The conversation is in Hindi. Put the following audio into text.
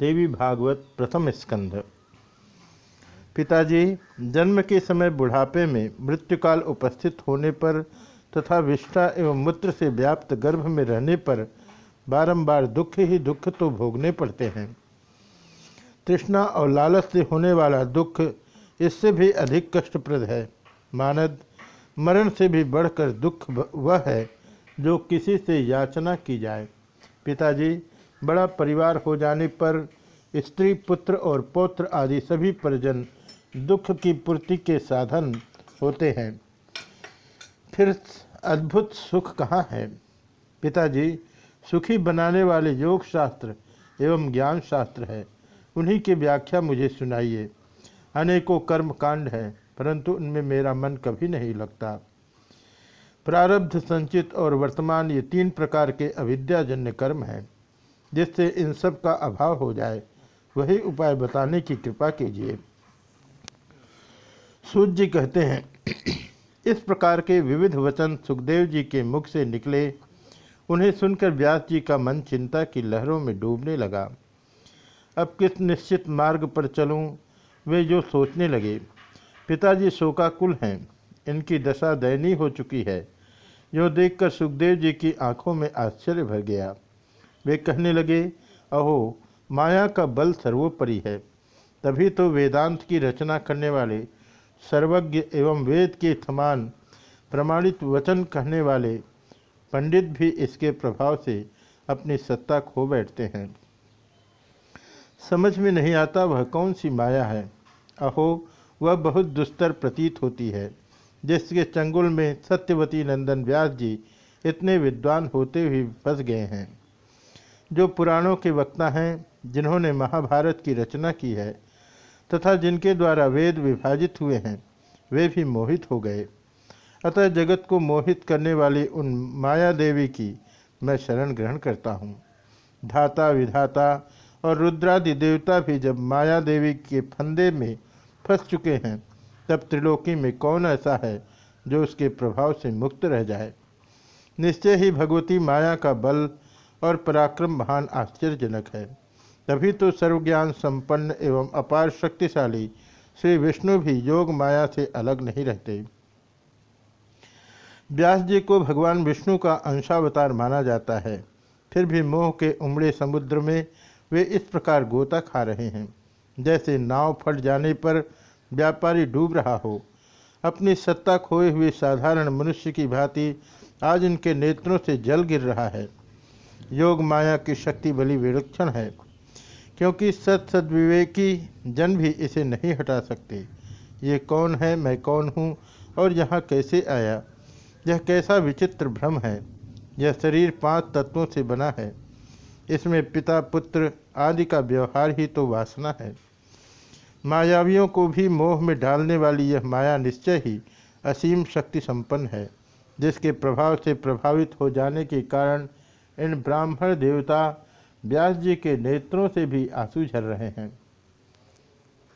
देवी भागवत प्रथम स्कंध। पिताजी, जन्म के समय बुढ़ापे में मृत्युकाल उपस्थित होने पर तथा विष्ठा एवं मूत्र से व्याप्त गर्भ में रहने पर बारंबार दुख ही दुख तो भोगने पड़ते हैं। तृष्णा और लालच से होने वाला दुख इससे भी अधिक कष्टप्रद है। मानद, मरण से भी बढ़कर दुख वह है जो किसी से याचना की जाए। पिताजी बड़ा परिवार हो जाने पर स्त्री, पुत्र और पौत्र आदि सभी परिजन दुख की पूर्ति के साधन होते हैं। फिर अद्भुत सुख कहाँ है? पिताजी, सुखी बनाने वाले योग शास्त्र एवं ज्ञान शास्त्र है। उन्हीं की व्याख्या मुझे सुनाइए। अनेकों कर्म कांड है, परंतु उनमें मेरा मन कभी नहीं लगता। प्रारब्ध, संचित और वर्तमान ये तीन प्रकार के अविद्याजन्य कर्म हैं। जिससे इन सब का अभाव हो जाए। वही उपाय बताने की कृपा कीजिए। सूर्य जी कहते हैं, इस प्रकार के विविध वचन सुखदेव जी के मुख से निकले। उन्हें सुनकर व्यास जी का मन चिंता की लहरों में डूबने लगा। अब किस निश्चित मार्ग पर चलूँ, वे जो सोचने लगे। पिताजी शोकाकुल हैं, इनकी दशा दयनीय हो चुकी है। जो देखकर सुखदेव जी की आँखों में आश्चर्य भर गया। वे कहने लगे, अहो, माया का बल सर्वोपरि है। तभी तो वेदांत की रचना करने वाले, सर्वज्ञ एवं वेद के समान प्रमाणित वचन कहने वाले पंडित भी इसके प्रभाव से अपनी सत्ता खो बैठते हैं। समझ में नहीं आता वह कौन सी माया है। अहो, वह बहुत दुस्तर प्रतीत होती है, जिसके चंगुल में सत्यवती नंदन व्यास जी इतने विद्वान होते हुए फंस गए हैं। जो पुराणों के वक्ता हैं, जिन्होंने महाभारत की रचना की है, तथा जिनके द्वारा वेद विभाजित हुए हैं, वे भी मोहित हो गए। अतः जगत को मोहित करने वाली उन माया देवी की मैं शरण ग्रहण करता हूँ। धाता, विधाता और रुद्रादि देवता भी जब माया देवी के फंदे में फंस चुके हैं, तब त्रिलोकी में कौन ऐसा है जो उसके प्रभाव से मुक्त रह जाए? निश्चय ही भगवती माया का बल और पराक्रम महान आश्चर्यजनक है। तभी तो सर्वज्ञान संपन्न एवं अपार शक्तिशाली श्री विष्णु भी योग माया से अलग नहीं रहते। व्यास जी को भगवान विष्णु का अंशावतार माना जाता है। फिर भी मोह के उमड़े समुद्र में वे इस प्रकार गोता खा रहे हैं। जैसे नाव फट जाने पर व्यापारी डूब रहा हो। अपनी सत्ता खोए हुए साधारण मनुष्य की भांति आज इनके नेत्रों से जल गिर रहा है। योग माया की शक्ति बली विलक्षण है, क्योंकि सत सदविवेकी जन भी इसे नहीं हटा सकते। ये कौन है, मैं कौन हूँ, और यहाँ कैसे आया? यह कैसा विचित्र भ्रम है? यह शरीर पाँच तत्वों से बना है। इसमें पिता, पुत्र आदि का व्यवहार ही तो वासना है। मायावियों को भी मोह में डालने वाली यह माया निश्चय ही असीम शक्ति संपन्न है, जिसके प्रभाव से प्रभावित हो जाने के कारण इन ब्राह्मण देवता व्यास जी के नेत्रों से भी आँसू झर रहे हैं।